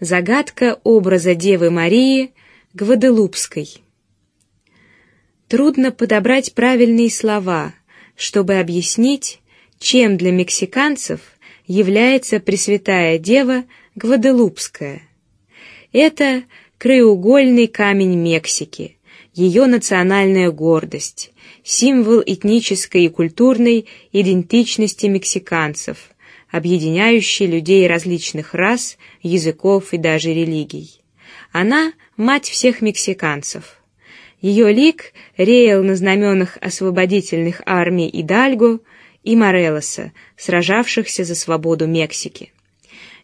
Загадка образа Девы Марии Гваделупской. Трудно подобрать правильные слова, чтобы объяснить, чем для мексиканцев является Пресвятая Дева Гваделупская. Это краеугольный камень Мексики, ее национальная гордость, символ этнической и культурной идентичности мексиканцев объединяющий людей различных рас, языков и даже религий. Она мать всех мексиканцев. Ее лик реял на знаменах освободительных армий Идальго и Морелоса, сражавшихся за свободу Мексики.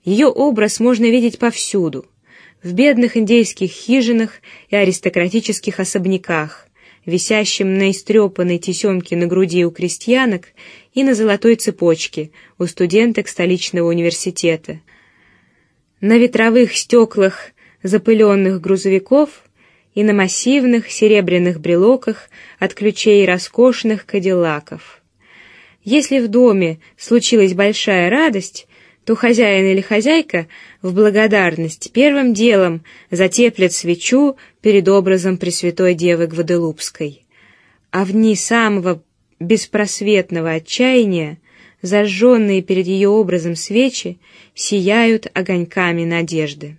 Ее образ можно видеть повсюду: в бедных индейских хижинах и аристократических особняках, висящим на истрепанной тесемке на груди у крестьянок и на золотой цепочке у студенток столичного университета, на ветровых стеклах запыленных грузовиков и на массивных серебряных брелоках от ключей роскошных кадиллаков. Если в доме случилась большая радость, то хозяин или хозяйка в благодарность первым делом затеплят свечу перед образом Пресвятой Девы Гваделупской, а в дни самого беспросветного отчаяния зажженные перед ее образом свечи сияют огоньками надежды.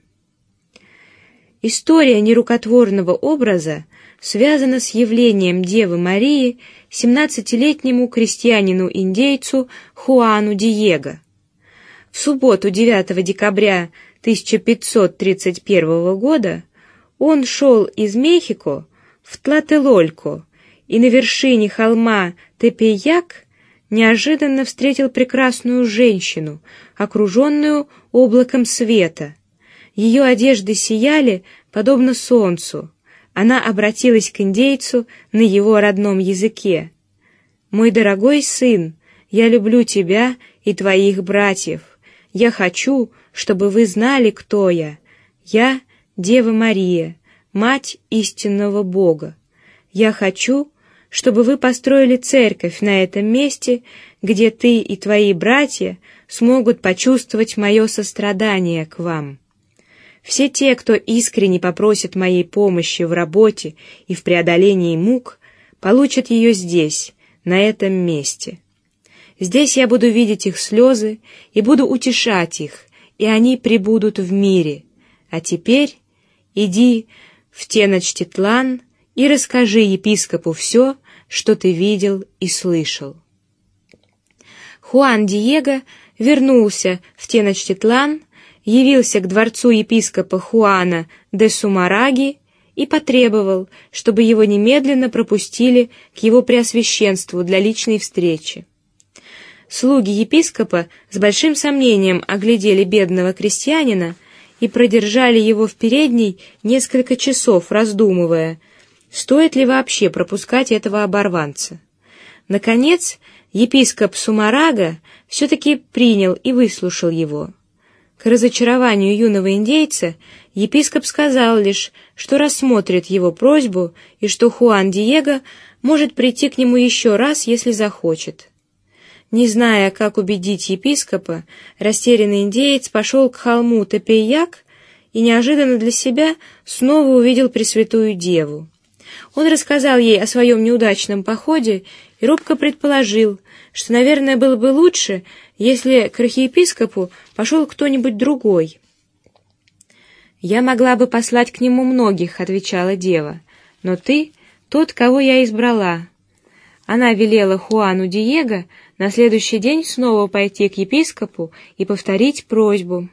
История нерукотворного образа связана с явлением Девы Марии семнадцатилетнему крестьянину-индейцу Хуану Диего. В субботу 9 декабря 1531 года он шел из Мехико в Тлателолько и на вершине холма Тепеяк неожиданно встретил прекрасную женщину, окруженную облаком света. Ее одежды сияли подобно солнцу. Она обратилась к индейцу на его родном языке: "Мой дорогой сын, я люблю тебя и твоих братьев. Я хочу, чтобы вы знали, кто я. Я Дева Мария, мать истинного Бога. Я хочу, чтобы вы построили церковь на этом месте, где ты и твои братья смогут почувствовать мое сострадание к вам. Все те, кто искренне попросит моей помощи в работе и в преодолении мук, получат ее здесь, на этом месте. Здесь я буду видеть их слезы и буду утешать их, и они прибудут в мире. А теперь иди в Теночтитлан и расскажи епископу все, что ты видел и слышал. Хуан Диего вернулся в Теночтитлан, явился к дворцу епископа Хуана де Сумараги и потребовал, чтобы его немедленно пропустили к его преосвященству для личной встречи. Слуги епископа с большим сомнением оглядели бедного крестьянина и продержали его в передней несколько часов, раздумывая, стоит ли вообще пропускать этого оборванца. Наконец, епископ Сумарага все-таки принял и выслушал его. К разочарованию юного индейца епископ сказал лишь, что рассмотрит его просьбу и что Хуан Диего может прийти к нему еще раз, если захочет. Не зная, как убедить епископа, растерянный индеец пошел к холму Тепейяк и неожиданно для себя снова увидел Пресвятую Деву. Он рассказал ей о своем неудачном походе и робко предположил, что, наверное, было бы лучше, если к архиепископу пошел кто-нибудь другой. Я могла бы послать к нему многих, отвечала дева, но ты тот, кого я избрала. Она велела Хуану Диего на следующий день снова пойти к епископу и повторить просьбу.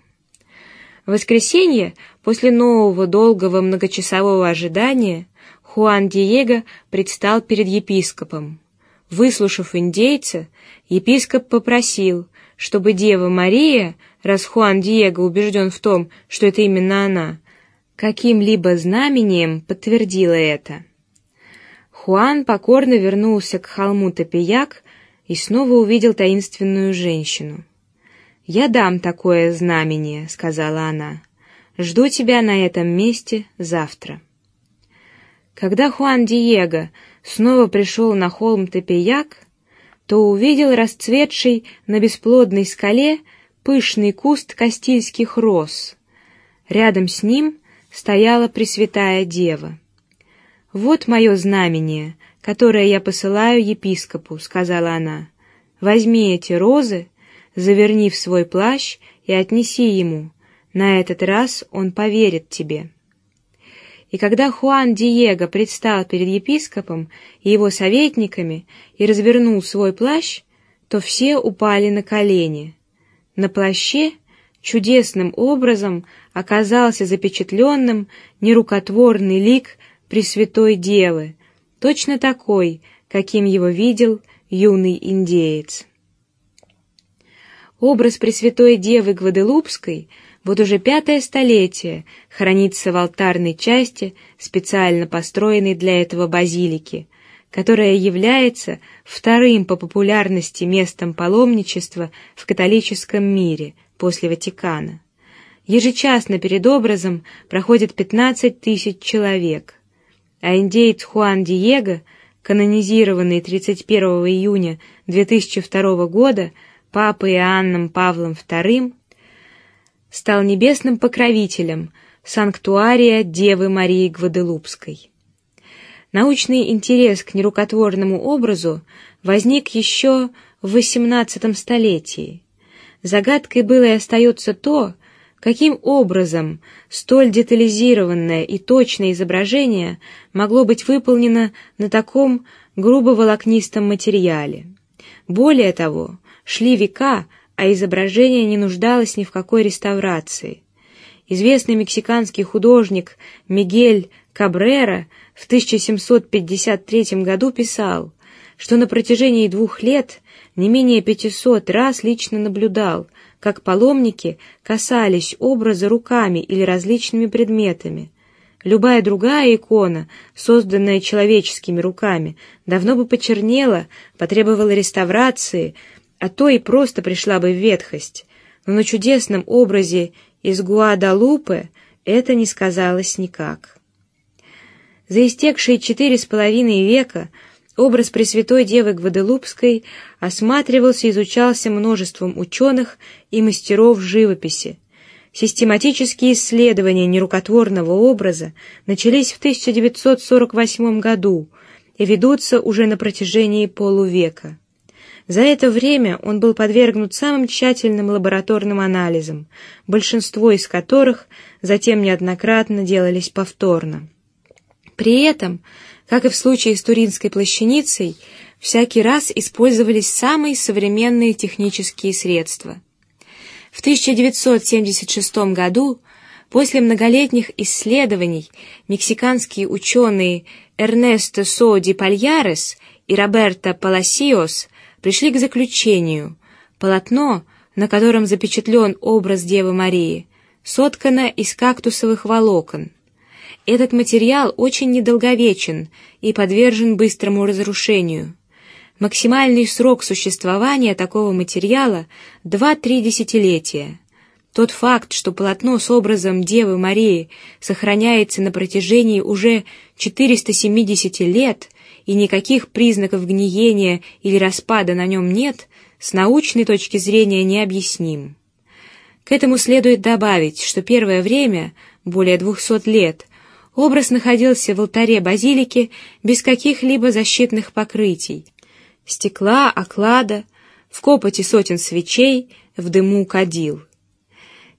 В воскресенье после нового долгого многочасового ожидания Хуан Диего предстал перед епископом. Выслушав индейца, епископ попросил, чтобы Дева Мария, раз Хуан Диего убежден в том, что это именно она, каким-либо знамением подтвердила это. Хуан покорно вернулся к холму Топияк и снова увидел таинственную женщину. Я дам такое знамение, сказала она. Жду тебя на этом месте завтра. Когда Хуан Диего снова пришел на холм Тепеяк, то увидел расцветший на бесплодной скале пышный куст кастильских роз. Рядом с ним стояла Пресвятая Дева. Вот мое знамение, которое я посылаю епископу, сказала она. Возьми эти розы, заверни в свой плащ и отнеси ему. На этот раз он поверит тебе. И когда Хуан Диего предстал перед епископом и его советниками и развернул свой плащ, то все упали на колени. На плаще чудесным образом оказался запечатленным нерукотворный лик Пресвятой Девы, точно такой, каким его видел юный индеец. Образ Пресвятой Девы Гваделупской вот уже пятое столетие хранится в алтарной части, специально построенной для этого базилики, которая является вторым по популярности местом паломничества в католическом мире после Ватикана. Ежечасно перед образом проходит 15 тысяч человек, а индеец Хуан Диего, канонизированный 31 июня 2002 года папой Иоанном Павлом II, стал небесным покровителем санктуария Девы Марии Гваделупской. Научный интерес к нерукотворному образу возник еще в XVIII столетии. Загадкой было и остается то, каким образом столь детализированное и точное изображение могло быть выполнено на таком грубо волокнистом материале. Более того, шли века, а изображение не нуждалось ни в какой реставрации. Известный мексиканский художник Мигель Кабрера в 1753 году писал, что на протяжении двух лет не менее 500 раз лично наблюдал, как паломники касались образа руками или различными предметами. Любая другая икона, созданная человеческими руками, давно бы почернела, потребовала реставрации, а то и просто пришла бы в ветхость. Но на чудесном образе из Гуадалупе это не сказалось никак. За истекшие четыре с половиной века образ Пресвятой Девы Гваделупской осматривался и изучался множеством ученых и мастеров живописи. Систематические исследования нерукотворного образа начались в 1948 году и ведутся уже на протяжении полувека. За это время он был подвергнут самым тщательным лабораторным анализам, большинство из которых затем неоднократно делались повторно. При этом, как и в случае с Туринской плащаницей, всякий раз использовались самые современные технические средства. В 1976 году, после многолетних исследований, мексиканские ученые Эрнесто Со ди Пальярес и Роберто Паласиос пришли к заключению: полотно, на котором запечатлен образ Девы Марии, соткано из кактусовых волокон. Этот материал очень недолговечен и подвержен быстрому разрушению. Максимальный срок существования такого материала два-три десятилетия. Тот факт, что полотно с образом Девы Марии сохраняется на протяжении уже 470 лет, и никаких признаков гниения или распада на нем нет, с научной точки зрения необъясним. К этому следует добавить, что первое время, более двухсот лет, образ находился в алтаре базилики без каких-либо защитных покрытий, стекла, оклада, в копоти сотен свечей, в дыму кадил.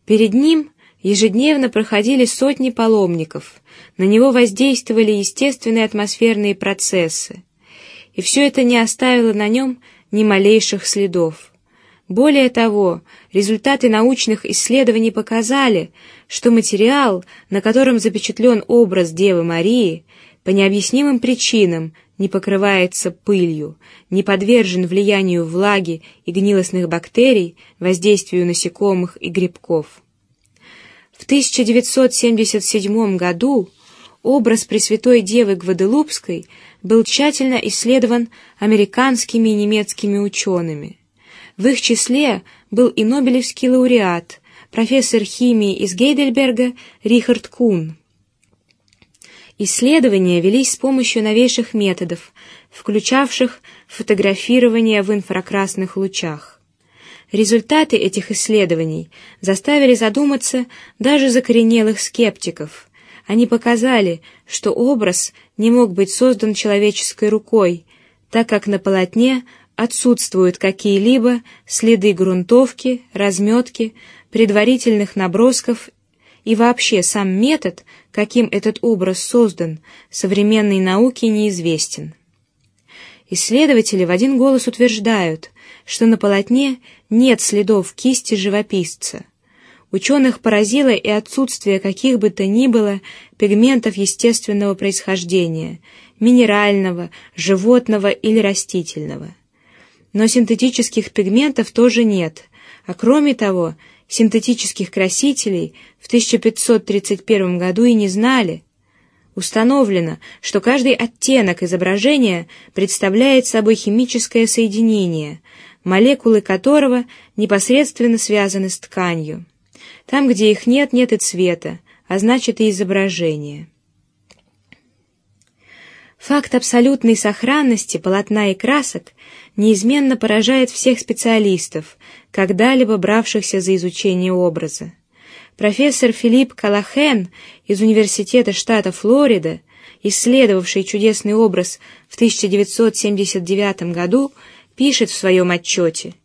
Перед ним ежедневно проходили сотни паломников, на него воздействовали естественные атмосферные процессы, и все это не оставило на нем ни малейших следов. Более того, результаты научных исследований показали, что материал, на котором запечатлен образ Девы Марии, по необъяснимым причинам не покрывается пылью, не подвержен влиянию влаги и гнилостных бактерий, воздействию насекомых и грибков. В 1977 году образ Пресвятой Девы Гваделупской был тщательно исследован американскими и немецкими учеными. В их числе был и Нобелевский лауреат, профессор химии из Гейдельберга Рихард Кун. Исследования велись с помощью новейших методов, включавших фотографирование в инфракрасных лучах. Результаты этих исследований заставили задуматься даже закоренелых скептиков. Они показали, что образ не мог быть создан человеческой рукой, так как на полотне отсутствуют какие-либо следы грунтовки, разметки, предварительных набросков и вообще сам метод, каким этот образ создан, современной науке неизвестен. Исследователи в один голос утверждают, что на полотне нет следов кисти живописца. Ученых поразило и отсутствие каких бы то ни было пигментов естественного происхождения, минерального, животного или растительного. Но синтетических пигментов тоже нет, а кроме того, синтетических красителей в 1531 году и не знали. Установлено, что каждый оттенок изображения представляет собой химическое соединение, молекулы которого непосредственно связаны с тканью. Там, где их нет, нет и цвета, а значит и изображения. Факт абсолютной сохранности полотна и красок неизменно поражает всех специалистов, когда-либо бравшихся за изучение образа. Профессор Филипп Калахен из университета штата Флорида, исследовавший чудесный образ в 1979 году, пишет в своем отчете: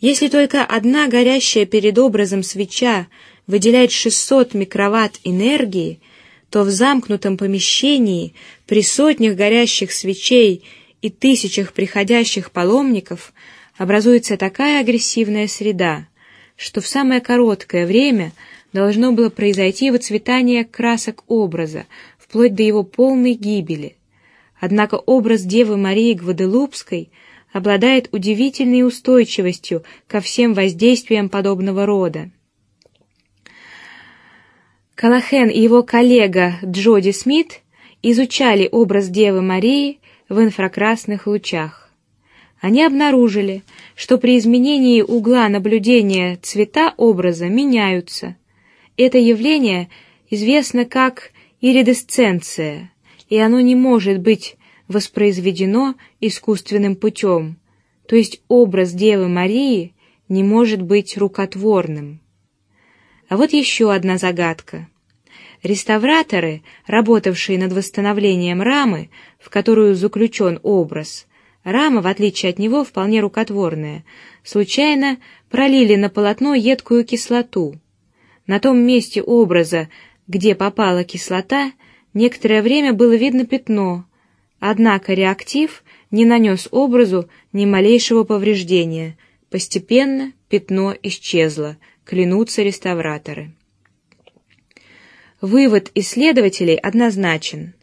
если только одна горящая перед образом свеча выделяет 600 микроватт энергии, то в замкнутом помещении при сотнях горящих свечей и тысячах приходящих паломников образуется такая агрессивная среда, что в самое короткое время должно было произойти выцветание красок образа, вплоть до его полной гибели. Однако образ Девы Марии Гваделупской обладает удивительной устойчивостью ко всем воздействиям подобного рода. Калахен и его коллега Джоди Смит изучали образ Девы Марии в инфракрасных лучах. Они обнаружили, что при изменении угла наблюдения цвета образа меняются. Это явление известно как иридесценция, и оно не может быть воспроизведено искусственным путем, то есть образ Девы Марии не может быть рукотворным. А вот еще одна загадка. Реставраторы, работавшие над восстановлением рамы, в которую заключен образ, рама, в отличие от него, вполне рукотворная, случайно пролили на полотно едкую кислоту. На том месте образа, где попала кислота, некоторое время было видно пятно, однако реактив не нанес образу ни малейшего повреждения. Постепенно пятно исчезло клянутся реставраторы. Вывод исследователей однозначен: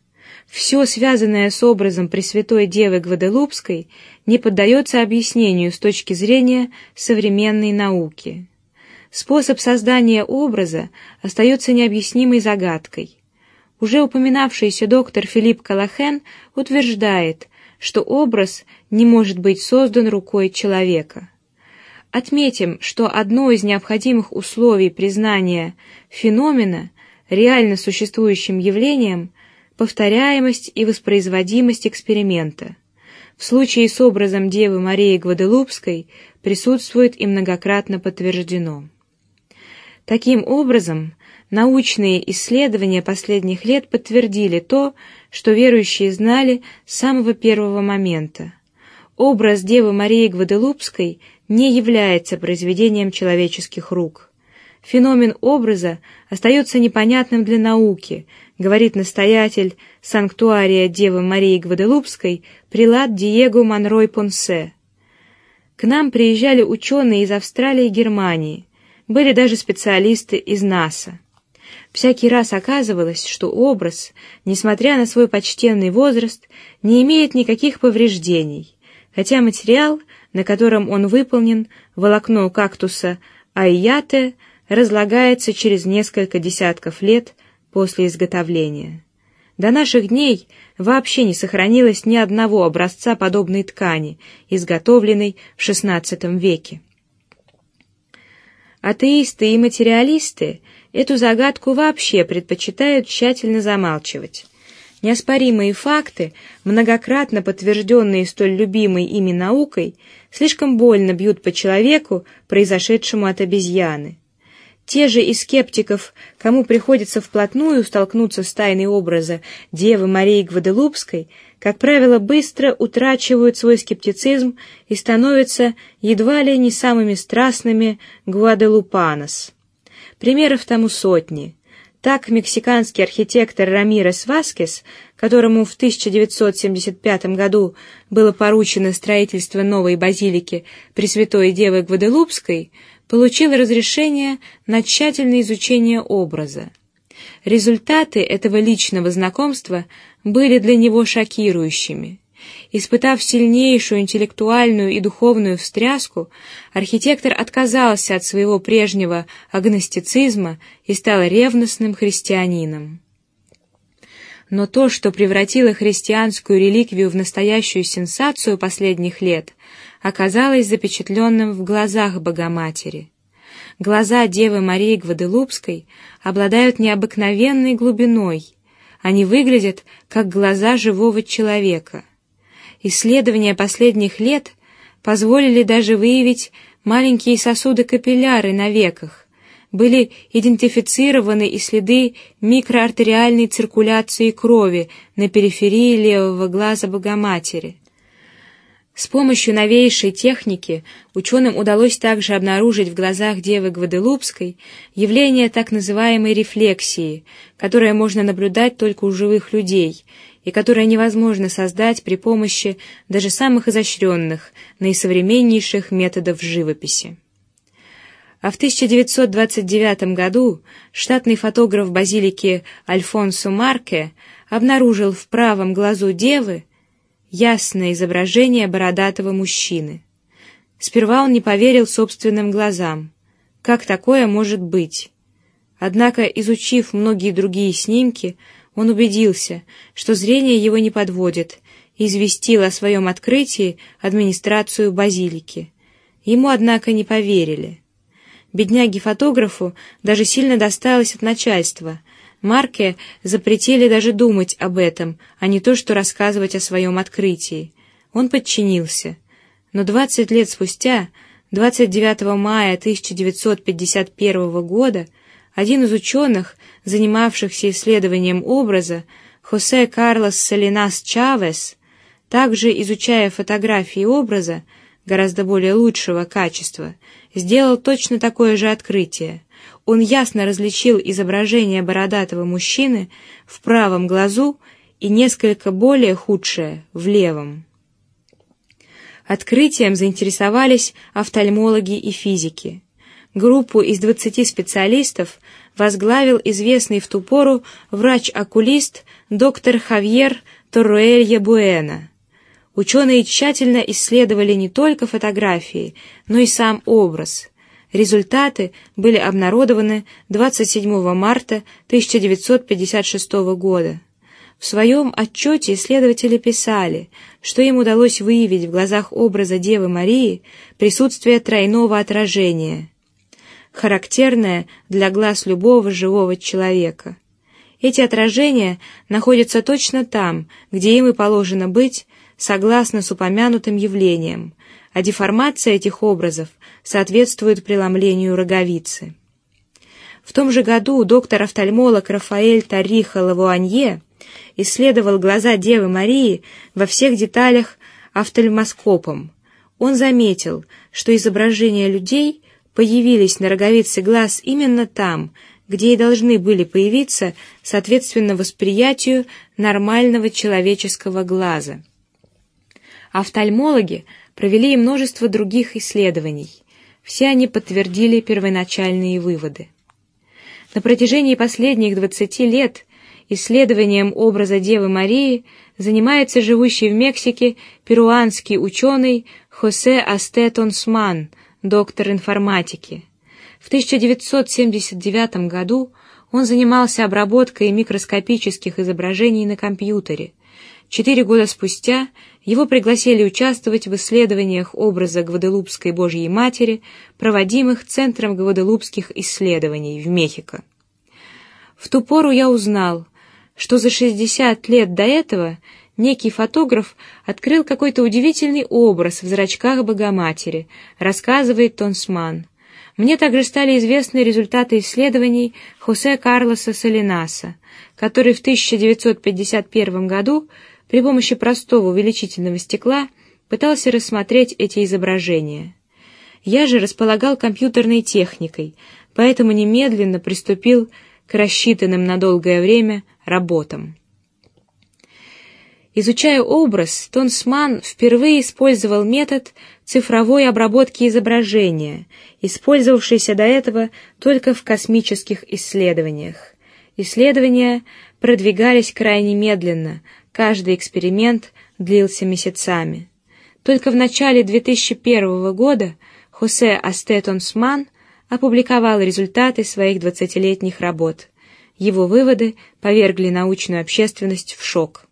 все связанное с образом Пресвятой Девы Гваделупской не поддается объяснению с точки зрения современной науки. Способ создания образа остается необъяснимой загадкой. Уже упоминавшийся доктор Филипп Калахен утверждает, что образ не может быть создан рукой человека. Отметим, что одно из необходимых условий признания феномена реально существующим явлением повторяемость и воспроизводимость эксперимента. В случае с образом Девы Марии Гваделупской присутствует и многократно подтверждено. Таким образом, научные исследования последних лет подтвердили то, что верующие знали с самого первого момента. Образ Девы Марии Гваделупской не является произведением человеческих рук. Феномен образа остается непонятным для науки, говорит настоятель санктуария Девы Марии Гваделупской прилад Диего Монрой Понсе. К нам приезжали ученые из Австралии и Германии, были даже специалисты из НАСА. Всякий раз оказывалось, что образ, несмотря на свой почтенный возраст, не имеет никаких повреждений, хотя материал на котором он выполнен, волокно кактуса айяте, разлагается через несколько десятков лет после изготовления. До наших дней вообще не сохранилось ни одного образца подобной ткани, изготовленной в XVI веке. Атеисты и материалисты эту загадку вообще предпочитают тщательно замалчивать. Неоспоримые факты, многократно подтвержденные столь любимой ими наукой, слишком больно бьют по человеку, произошедшему от обезьяны. Те же из скептиков, кому приходится вплотную столкнуться с тайной образа Девы Марии Гваделупской, как правило, быстро утрачивают свой скептицизм и становятся едва ли не самыми страстными гваделупанос. Примеров тому сотни. Так мексиканский архитектор Рамирес Васкес, которому в 1975 году было поручено строительство новой базилики Пресвятой Девы Гваделупской, получил разрешение на тщательное изучение образа. Результаты этого личного знакомства были для него шокирующими. Испытав сильнейшую интеллектуальную и духовную встряску, архитектор отказался от своего прежнего агностицизма и стал ревностным христианином. Но то, что превратило христианскую реликвию в настоящую сенсацию последних лет, оказалось запечатленным в глазах Богоматери. Глаза Девы Марии Гваделупской обладают необыкновенной глубиной. Они выглядят как глаза живого человека. Исследования последних лет позволили даже выявить маленькие сосуды-капилляры на веках. Были идентифицированы и следы микроартериальной циркуляции крови на периферии левого глаза Богоматери. С помощью новейшей техники ученым удалось также обнаружить в глазах девы Гваделупской явление так называемой рефлексии, которое можно наблюдать только у живых людей и которое невозможно создать при помощи даже самых изощренных, наисовременнейших методов живописи. А в 1929 году штатный фотограф базилики Альфонсо Марке обнаружил в правом глазу девы ясное изображение бородатого мужчины. Сперва он не поверил собственным глазам. Как такое может быть? Однако, изучив многие другие снимки, он убедился, что зрение его не подводит, и известил о своем открытии администрацию базилики. Ему, однако, не поверили. Бедняге-фотографу даже сильно досталось от начальства, Марке запретили даже думать об этом, а не то, что рассказывать о своем открытии. Он подчинился, но двадцать лет спустя, 29 мая 1951 года, один из ученых, занимавшихся исследованием образа, Хосе Карлос Салинас Чавес, также изучая фотографии образа гораздо более лучшего качества, сделал точно такое же открытие он ясно различил изображение бородатого мужчины в правом глазу и несколько более худшее в левом. Открытием заинтересовались офтальмологи и физики. Группу из двадцати специалистов возглавил известный в ту пору врач-окулист доктор Хавьер Торруэлья Буэна. Ученые тщательно исследовали не только фотографии, но и сам образ. Результаты были обнародованы 27 марта 1956 года. В своем отчете исследователи писали, что им удалось выявить в глазах образа Девы Марии присутствие тройного отражения, характерное для глаз любого живого человека. Эти отражения находятся точно там, где им и положено быть, согласно с упомянутым явлением, а деформация этих образов соответствует преломлению роговицы. В том же году доктор-офтальмолог Рафаэль Тариха Лавуанье исследовал глаза Девы Марии во всех деталях офтальмоскопом. Он заметил, что изображения людей появились на роговице глаз именно там, где и должны были появиться, соответственно восприятию нормального человеческого глаза. Офтальмологи провели множество других исследований. Все они подтвердили первоначальные выводы. На протяжении последних двадцати лет исследованием образа Девы Марии занимается живущий в Мексике перуанский ученый Хосе Астетонсман, доктор информатики. В 1979 году он занимался обработкой микроскопических изображений на компьютере. Четыре года спустя его пригласили участвовать в исследованиях образа Гваделупской Божьей Матери, проводимых Центром Гваделупских исследований в Мехико. В ту пору я узнал, что за 60 лет до этого некий фотограф открыл какой-то удивительный образ в зрачках Богоматери, рассказывает Тонсман. Мне также стали известны результаты исследований Хосе Карлоса Салинаса, который в 1951 году при помощи простого увеличительного стекла пытался рассмотреть эти изображения. Я же располагал компьютерной техникой, поэтому немедленно приступил к рассчитанным на долгое время работам. Изучая образ, Тонсман впервые использовал метод цифровой обработки изображения, использовавшийся до этого только в космических исследованиях. Исследования продвигались крайне медленно, каждый эксперимент длился месяцами. Только в начале 2001 года Хосе Асте Тонсман опубликовал результаты своих двадцатилетних работ. Его выводы повергли научную общественность в шок.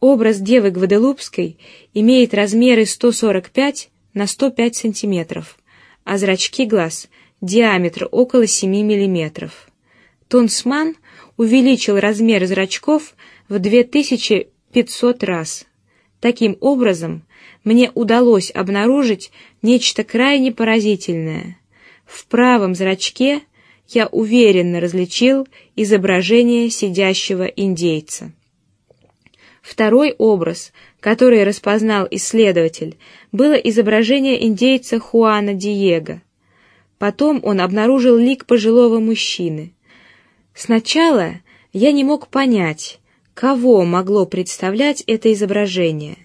Образ девы Гваделупской имеет размеры 145 на 105 сантиметров, а зрачки глаз диаметр около 7 миллиметров. Тонсман увеличил размер зрачков в 2500 раз. Таким образом, мне удалось обнаружить нечто крайне поразительное. В правом зрачке я уверенно различил изображение сидящего индейца. Второй образ, который распознал исследователь, было изображение индейца Хуана Диего. Потом он обнаружил лик пожилого мужчины. Сначала я не мог понять, кого могло представлять это изображение.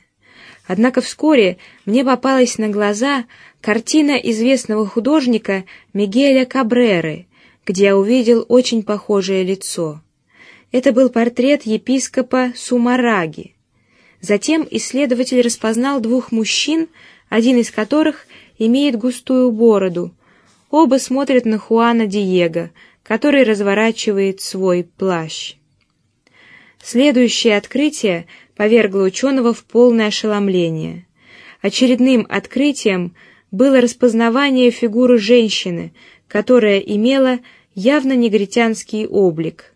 Однако вскоре мне попалась на глаза картина известного художника Мигеля Кабреры, где я увидел очень похожее лицо. Это был портрет епископа Сумараги. Затем исследователь распознал двух мужчин, один из которых имеет густую бороду. Оба смотрят на Хуана Диего, который разворачивает свой плащ. Следующее открытие повергло ученого в полное ошеломление. Очередным открытием было распознавание фигуры женщины, которая имела явно негритянский облик.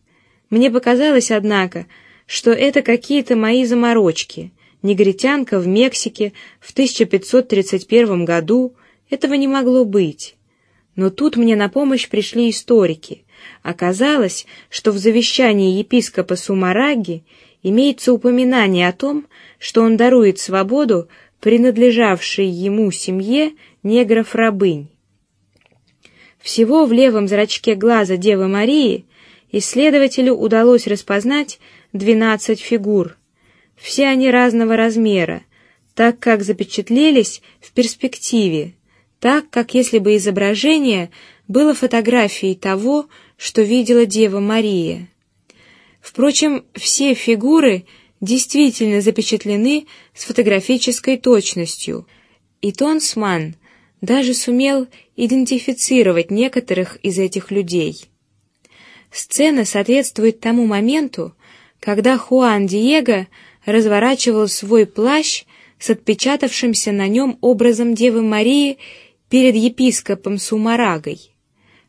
Мне показалось, однако, что это какие-то мои заморочки. Негритянка в Мексике в 1531 году этого не могло быть. Но тут мне на помощь пришли историки. Оказалось, что в завещании епископа Сумараги имеется упоминание о том, что он дарует свободу принадлежавшей ему семье негров-рабынь. Всего в левом зрачке глаза Девы Марии исследователю удалось распознать двенадцать фигур. Все они разного размера, так как запечатлелись в перспективе, так как если бы изображение было фотографией того, что видела Дева Мария. Впрочем, все фигуры действительно запечатлены с фотографической точностью, и Тонсман даже сумел идентифицировать некоторых из этих людей. Сцена соответствует тому моменту, когда Хуан Диего разворачивал свой плащ с отпечатавшимся на нем образом Девы Марии перед епископом Сумарагой.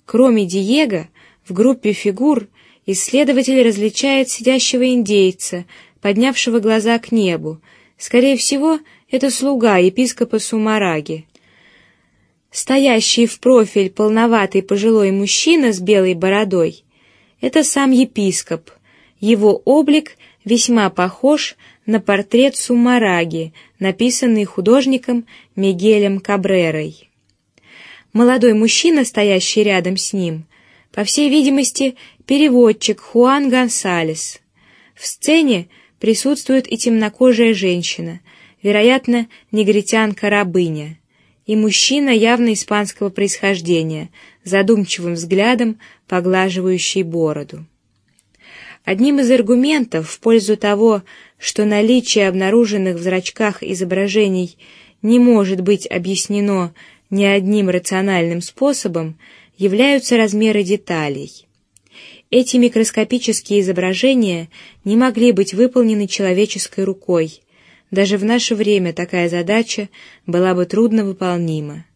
Кроме Диего, в группе фигур исследователь различает сидящего индейца, поднявшего глаза к небу. Скорее всего, это слуга епископа Сумараги. Стоящий в профиль полноватый пожилой мужчина с белой бородой это сам епископ. Его облик весьма похож на портрет Сумараги, написанный художником Мигелем Кабрерой. Молодой мужчина, стоящий рядом с ним, по всей видимости, переводчик Хуан Гонсалес. В сцене присутствует и темнокожая женщина, вероятно, негритянка-рабыня, и мужчина явно испанского происхождения, задумчивым взглядом поглаживающий бороду. Одним из аргументов в пользу того, что наличие обнаруженных в зрачках изображений не может быть объяснено ни одним рациональным способом, являются размеры деталей. Эти микроскопические изображения не могли быть выполнены человеческой рукой. Даже в наше время такая задача была бы трудно выполнима.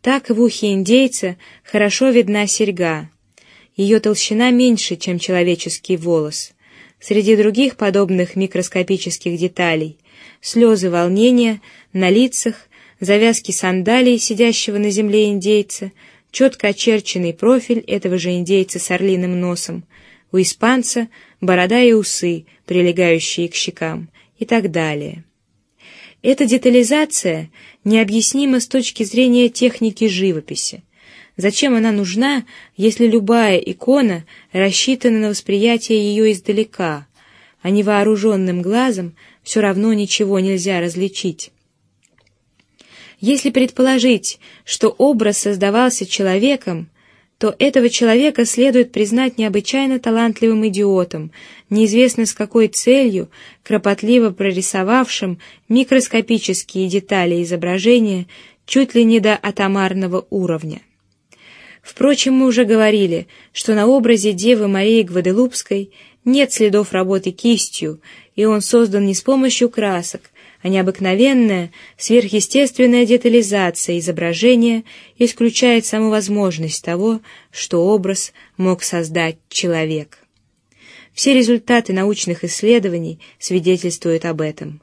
Так в ухе индейца хорошо видна серьга. Ее толщина меньше, чем человеческий волос. Среди других подобных микроскопических деталей слезы волнения на лицах, завязки сандалий сидящего на земле индейца, четко очерченный профиль этого же индейца с орлиным носом, у испанца борода и усы, прилегающие к щекам, и так далее. Эта детализация необъяснима с точки зрения техники живописи. Зачем она нужна, если любая икона рассчитана на восприятие ее издалека, а невооруженным глазом все равно ничего нельзя различить? Если предположить, что образ создавался человеком, то этого человека следует признать необычайно талантливым идиотом, неизвестно с какой целью, кропотливо прорисовавшим микроскопические детали изображения чуть ли не до атомарного уровня. Впрочем, мы уже говорили, что на образе Девы Марии Гваделупской нет следов работы кистью, и он создан не с помощью красок, а необыкновенная сверхъестественная детализация изображения исключает саму возможность того, что образ мог создать человек. Все результаты научных исследований свидетельствуют об этом.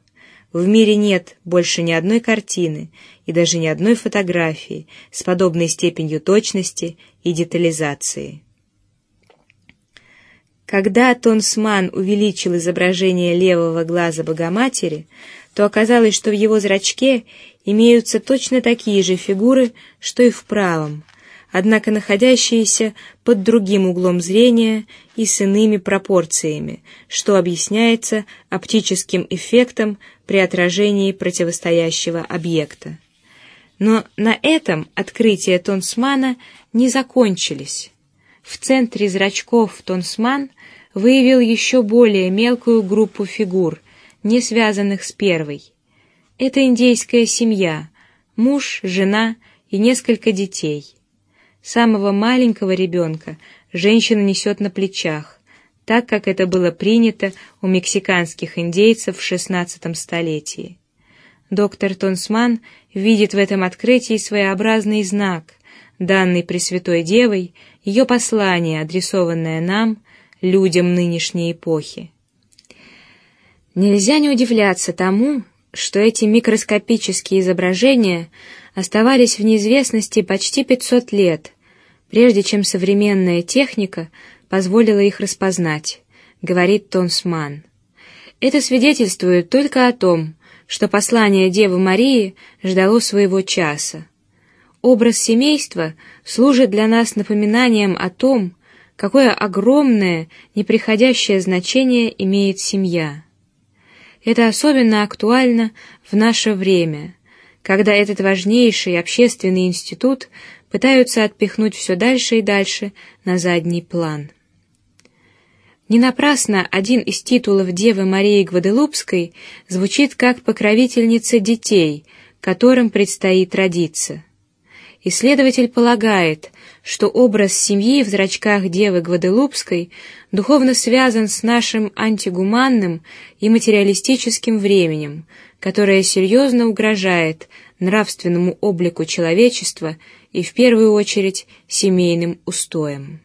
В мире нет больше ни одной картины и даже ни одной фотографии с подобной степенью точности и детализации. Когда Тонсман увеличил изображение левого глаза Богоматери, то оказалось, что в его зрачке имеются точно такие же фигуры, что и в правом, однако находящиеся под другим углом зрения и с иными пропорциями, что объясняется оптическим эффектом при отражении противостоящего объекта. Но на этом открытия Тонсмана не закончились. В центре зрачков Тонсман выявил еще более мелкую группу фигур, не связанных с первой. Это индейская семья: муж, жена и несколько детей. Самого маленького ребенка женщина несет на плечах, так как это было принято у мексиканских индейцев в XVI столетии. Доктор Тонсман видит в этом открытии своеобразный знак, данный Пресвятой Девой, ее послание, адресованное нам, людям нынешней эпохи. Нельзя не удивляться тому, что эти микроскопические изображения оставались в неизвестности почти 500 лет, прежде чем современная техника позволила их распознать, говорит Тонсман. Это свидетельствует только о том, что послание Девы Марии ждало своего часа. Образ семейства служит для нас напоминанием о том, какое огромное, неприходящее значение имеет семья. Это особенно актуально в наше время, когда этот важнейший общественный институт пытаются отпихнуть все дальше и дальше на задний план. Не напрасно один из титулов Девы Марии Гваделупской звучит как покровительница детей, которым предстоит родиться. Исследователь полагает, что образ семьи в зрачках Девы Гваделупской духовно связан с нашим антигуманным и материалистическим временем, которое серьезно угрожает нравственному облику человечества и в первую очередь семейным устоям.